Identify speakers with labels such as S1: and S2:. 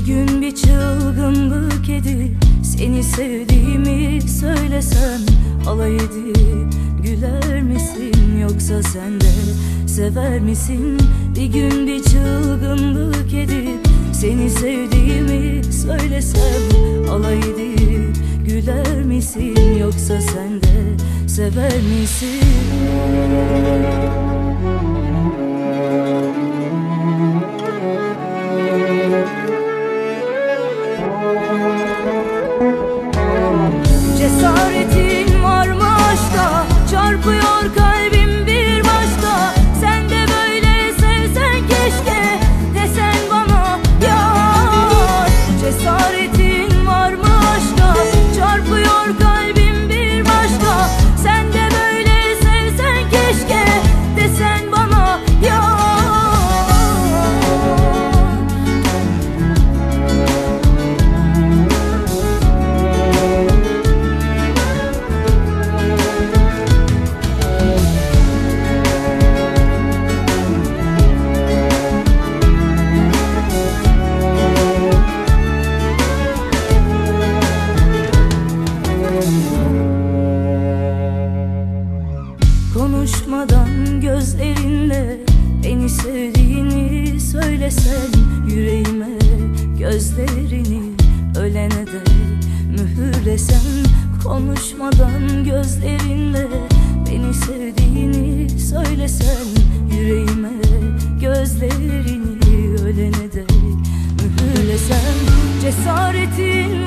S1: Bir gün bir çılgın bu kedi Seni sevdiğimi söylesem Alay edip güler misin Yoksa sen de sever misin? Bir gün bir çılgın bu kedi Seni sevdiğimi söylesem Alay edip güler misin Yoksa sen de sever misin? Cesaretin var Konuşmadan gözlerinle beni sevdiğini söylesen yüreğime gözlerini ölene dek mühürlesen konuşmadan gözlerinle beni sevdiğini söylesen yüreğime gözlerini ölene dek mühürlesen. Cesaretin